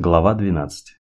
Глава 12.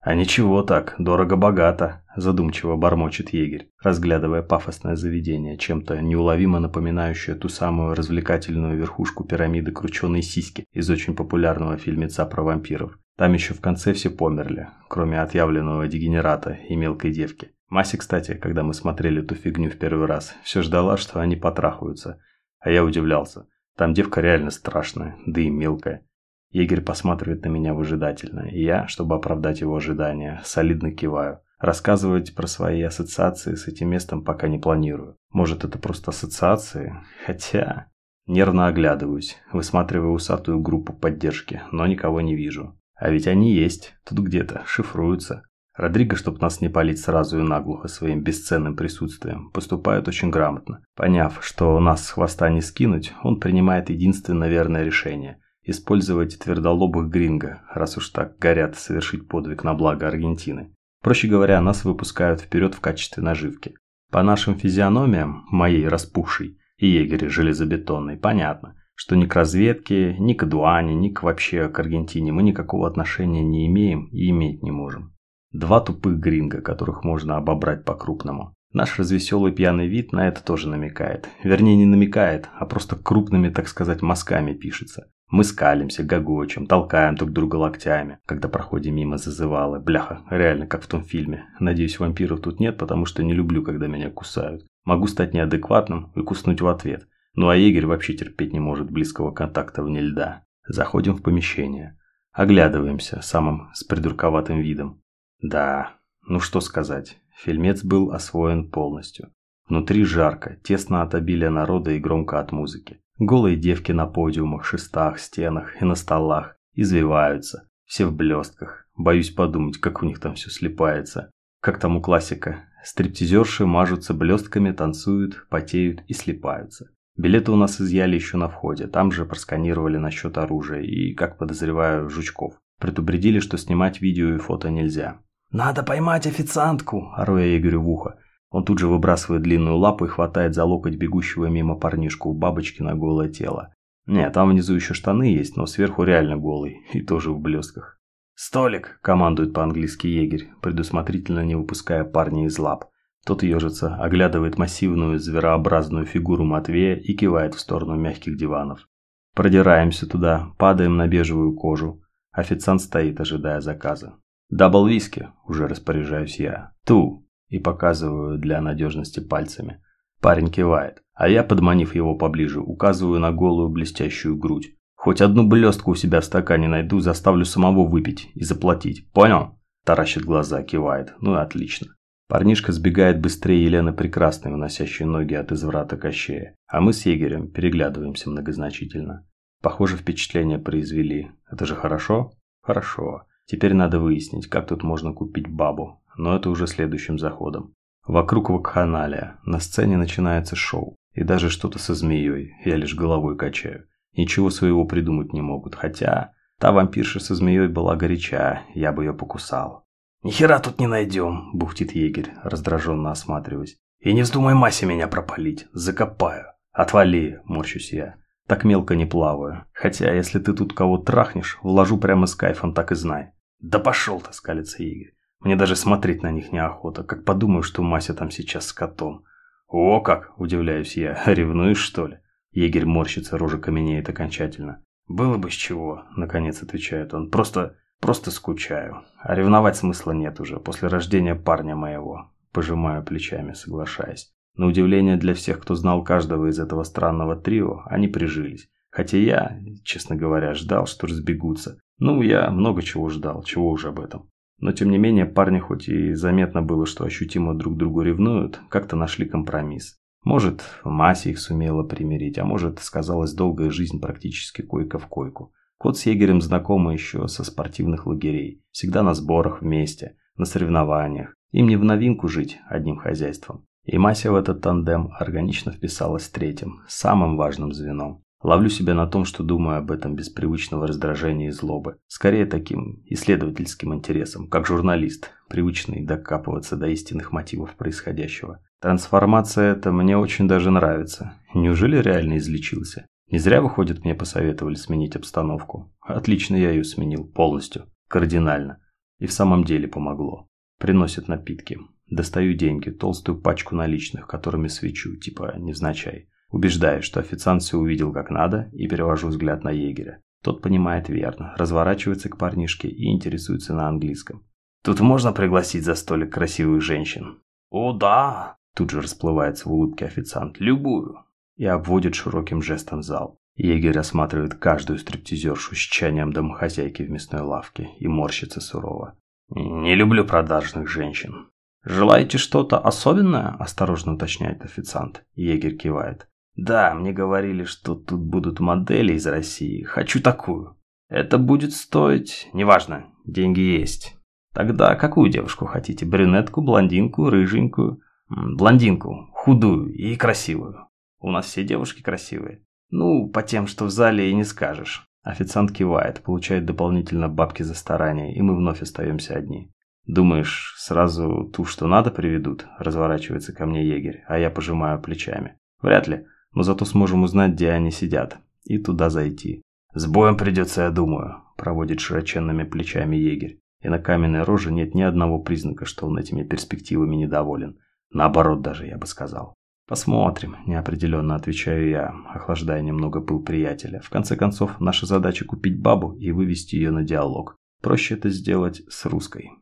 «А ничего так, дорого-богато», – задумчиво бормочет егерь, разглядывая пафосное заведение, чем-то неуловимо напоминающее ту самую развлекательную верхушку пирамиды крученой сиськи из очень популярного фильмеца про вампиров. Там еще в конце все померли, кроме отъявленного дегенерата и мелкой девки. Маси, кстати, когда мы смотрели эту фигню в первый раз, все ждала, что они потрахаются. А я удивлялся. Там девка реально страшная, да и мелкая. Егерь посматривает на меня выжидательно, и я, чтобы оправдать его ожидания, солидно киваю. Рассказывать про свои ассоциации с этим местом пока не планирую. Может, это просто ассоциации? Хотя... Нервно оглядываюсь, высматривая усатую группу поддержки, но никого не вижу. А ведь они есть, тут где-то, шифруются. Родриго, чтоб нас не палить сразу и наглухо своим бесценным присутствием, поступает очень грамотно. Поняв, что нас с хвоста не скинуть, он принимает единственно верное решение – использовать твердолобых гринго, раз уж так горят совершить подвиг на благо Аргентины. Проще говоря, нас выпускают вперед в качестве наживки. По нашим физиономиям, моей распухшей и егере железобетонной, понятно, что ни к разведке, ни к Дуане, ни к вообще к Аргентине мы никакого отношения не имеем и иметь не можем. Два тупых гринга, которых можно обобрать по-крупному. Наш развеселый пьяный вид на это тоже намекает. Вернее, не намекает, а просто крупными, так сказать, мазками пишется. Мы скалимся, гогочем, толкаем друг друга локтями, когда проходим мимо зазывалы. Бляха, реально, как в том фильме. Надеюсь, вампиров тут нет, потому что не люблю, когда меня кусают. Могу стать неадекватным и куснуть в ответ. Ну а егерь вообще терпеть не может близкого контакта вне льда. Заходим в помещение. Оглядываемся самым с придурковатым видом. Да, ну что сказать, фильмец был освоен полностью. Внутри жарко, тесно от обилия народа и громко от музыки. Голые девки на подиумах, шестах, стенах и на столах извиваются, все в блестках. Боюсь подумать, как у них там все слипается. Как там у классика. Стриптизерши мажутся блестками, танцуют, потеют и слипаются. Билеты у нас изъяли еще на входе, там же просканировали насчет оружия и, как подозреваю, жучков. Предупредили, что снимать видео и фото нельзя. «Надо поймать официантку!» – ору я Игорю в ухо. Он тут же выбрасывает длинную лапу и хватает за локоть бегущего мимо парнишку у бабочки на голое тело. Нет, там внизу еще штаны есть, но сверху реально голый, и тоже в блестках. «Столик!» – командует по-английски егерь, предусмотрительно не выпуская парня из лап. Тот ежится, оглядывает массивную зверообразную фигуру Матвея и кивает в сторону мягких диванов. Продираемся туда, падаем на бежевую кожу. Официант стоит, ожидая заказа. «Дабл виски!» – уже распоряжаюсь я. «Ту!» И показываю для надежности пальцами. Парень кивает, а я, подманив его поближе, указываю на голую блестящую грудь. Хоть одну блестку у себя в стакане найду, заставлю самого выпить и заплатить. Понял? Таращит глаза, кивает. Ну и отлично. Парнишка сбегает быстрее Елены Прекрасной, выносящей ноги от изврата Кощея. А мы с егерем переглядываемся многозначительно. Похоже, впечатление произвели. Это же хорошо? Хорошо. Теперь надо выяснить, как тут можно купить бабу но это уже следующим заходом. Вокруг вакханалия, на сцене начинается шоу, и даже что-то со змеей, я лишь головой качаю. Ничего своего придумать не могут, хотя та вампирша со змеей была горяча, я бы ее покусал. «Ни хера тут не найдем», – бухтит егерь, раздраженно осматриваясь. «И не вздумай массе меня пропалить, закопаю». «Отвали», – морщусь я. «Так мелко не плаваю. Хотя, если ты тут кого трахнешь, вложу прямо с кайфом, так и знай». «Да пошел ты», – скалится егерь. Мне даже смотреть на них неохота, как подумаю, что Мася там сейчас с котом. «О как!» – удивляюсь я. «Ревнуешь, что ли?» Егерь морщится, рожа каменеет окончательно. «Было бы с чего», – наконец отвечает он. «Просто... просто скучаю. А ревновать смысла нет уже, после рождения парня моего». Пожимаю плечами, соглашаясь. На удивление для всех, кто знал каждого из этого странного трио, они прижились. Хотя я, честно говоря, ждал, что разбегутся. Ну, я много чего ждал, чего уж об этом. Но тем не менее парни, хоть и заметно было, что ощутимо друг другу ревнуют, как-то нашли компромисс. Может, Мася их сумела примирить, а может, сказалась долгая жизнь практически койка в койку. Кот с егерем знакомы еще со спортивных лагерей. Всегда на сборах вместе, на соревнованиях. Им не в новинку жить одним хозяйством. И Мася в этот тандем органично вписалась третьим, самым важным звеном. Ловлю себя на том, что думаю об этом без привычного раздражения и злобы. Скорее таким исследовательским интересом, как журналист, привычный докапываться до истинных мотивов происходящего. Трансформация эта мне очень даже нравится. Неужели реально излечился? Не зря, выходит, мне посоветовали сменить обстановку. Отлично я ее сменил, полностью. Кардинально. И в самом деле помогло. Приносят напитки. Достаю деньги, толстую пачку наличных, которыми свечу, типа невзначай. Убеждаюсь, что официант все увидел как надо, и перевожу взгляд на егеря. Тот понимает верно, разворачивается к парнишке и интересуется на английском. «Тут можно пригласить за столик красивых женщин?» «О, да!» Тут же расплывается в улыбке официант. «Любую!» И обводит широким жестом зал. Егерь осматривает каждую стриптизершу с чанием домохозяйки в мясной лавке и морщится сурово. «Не люблю продажных женщин». «Желаете что-то особенное?» – осторожно уточняет официант. Егерь кивает. «Да, мне говорили, что тут будут модели из России. Хочу такую. Это будет стоить... Неважно, деньги есть. Тогда какую девушку хотите? Брюнетку, блондинку, рыженькую? Блондинку, худую и красивую. У нас все девушки красивые. Ну, по тем, что в зале и не скажешь. Официант кивает, получает дополнительно бабки за старание, и мы вновь остаемся одни. Думаешь, сразу ту, что надо, приведут? Разворачивается ко мне егерь, а я пожимаю плечами. Вряд ли, но зато сможем узнать, где они сидят, и туда зайти. С боем придется, я думаю, проводит широченными плечами егерь. И на каменной роже нет ни одного признака, что он этими перспективами недоволен. Наоборот даже, я бы сказал. «Посмотрим», – неопределенно отвечаю я, охлаждая немного пыл приятеля. В конце концов, наша задача купить бабу и вывести ее на диалог. Проще это сделать с русской.